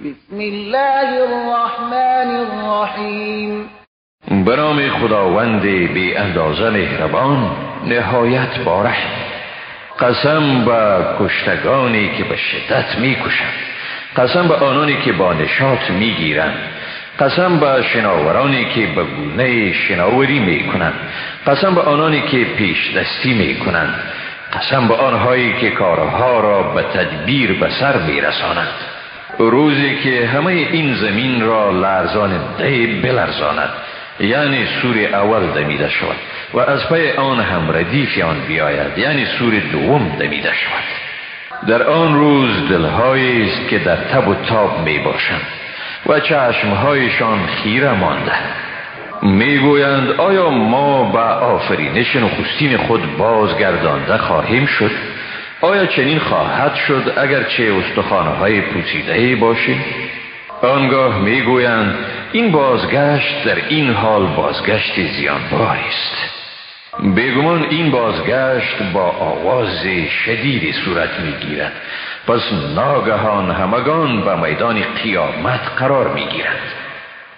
بسم الله الرحمن الرحیم برام خداوند بی اندازه مهربان نهایت باره قسم به کشتگانی که به شدت می‌کشند قسم به آنانی که با نشاط می‌گیرند قسم به شناورانی که به گونه شناوری می‌کنند قسم به آنانی که پیش دستی می‌کنند قسم به آنهایی که کارها را به تدبیر به سر میرسانند. روزی که همه این زمین را لرزان ده بلرزاند یعنی سور اول دمیده شود و از پی آن هم ردیف آن بیاید یعنی سور دوم دمیده شود. در آن روز دلهایی است که در تب و تاب می باشند و چشمهایشان خیره مانده. می‌گویند آیا ما به آفرینش نخستین خود بازگردانده خواهیم شد؟ آیا چنین خواهد شد اگر چه استخانه های پوسیده باشیم؟ آنگاه می‌گویند این بازگشت در این حال بازگشت زیانبار است. بگمان این بازگشت با آواز شدیدی صورت می‌گیرد. پس ناگهان همگان به میدان قیامت قرار می‌گیرند.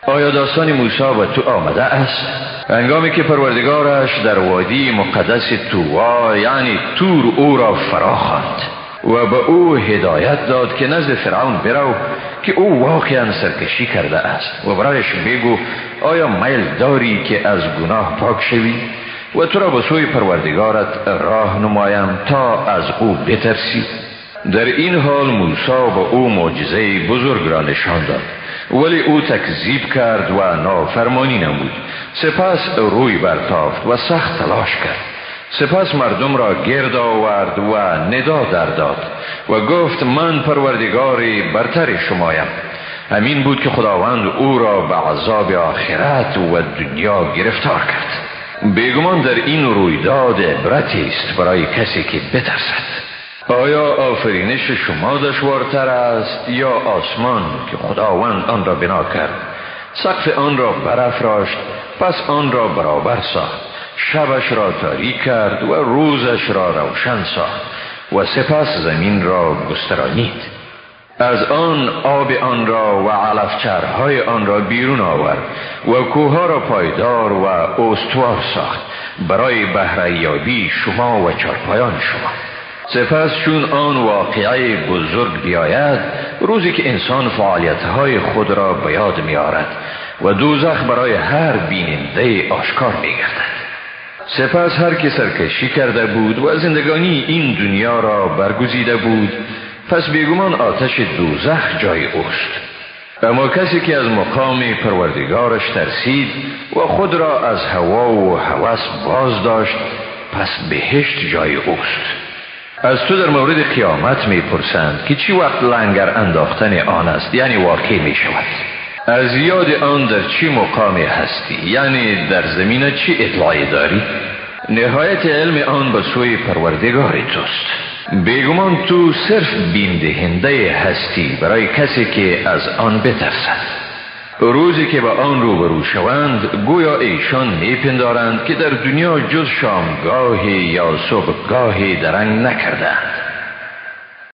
آیا داستان موسی و تو آمده است؟ هنگامی که پروردگارش در وادی مقدس تووا یعنی تور او را فرا خواند و به او هدایت داد که نزد فرعون برو که او واقعا سرکشی کرده است. و برایش بگو آیا میل داری که از گناه پاک شوی؟ و تو را به سوی پروردگارت راه نمایم تا از او بترسی. در این حال موسی به او معجزه بزرگ را نشان داد. ولی او تکذیب کرد و نافرمانی نمود. سپس روی برتافت و سخت تلاش کرد. سپس مردم را گرد آورد و ندا در داد و گفت من پروردگاری برتر شمایم همین بود که خداوند او را به عذاب آخرت و دنیا گرفتار کرد. بیگمان در این رویداد عبرتی است برای کسی که بترسد آیا آفرینش شما دشوارتر است یا آسمان که خداوند آن را بنا کرد؟ سقف آن را برافراشت پس آن را برابر ساخت. شبش را تاریک کرد و روزش را روشن ساخت و سپس زمین را گسترانید. از آن آب آن را و علفچرهای آن را بیرون آورد و کوها را پایدار و استوار ساخت. برای بهره شما و چارپایان شما. سپس چون آن واقعه بزرگ بیاید روزی که انسان فعالیتهای خود را به یاد و دوزخ برای هر بیننده آشکار میگردد. سپس هر که سرکشی کرده بود و زندگانی این دنیا را برگزیده بود پس بیگمان آتش دوزخ جای اوست. اما کسی که از مقام پروردگارش ترسید و خود را از هوا و هوس باز داشت پس بهشت جای اوست. از تو در مورد قیامت می‌پرسند که چی وقت لنگر انداختن آن است یعنی واقع می شود از یاد آن در چی مقامی هستی؟ یعنی در زمین چی اطلاعی داری؟ نهایت علم آن به سوی پروردگار توست. بیگمان تو صرف بین دهنده هستی برای کسی که از آن بترسد. روزی که به آن روبرو شوند گویا ایشان میپندارند که در دنیا جز شامگاهی یا صبحگاهی درنگ نکردند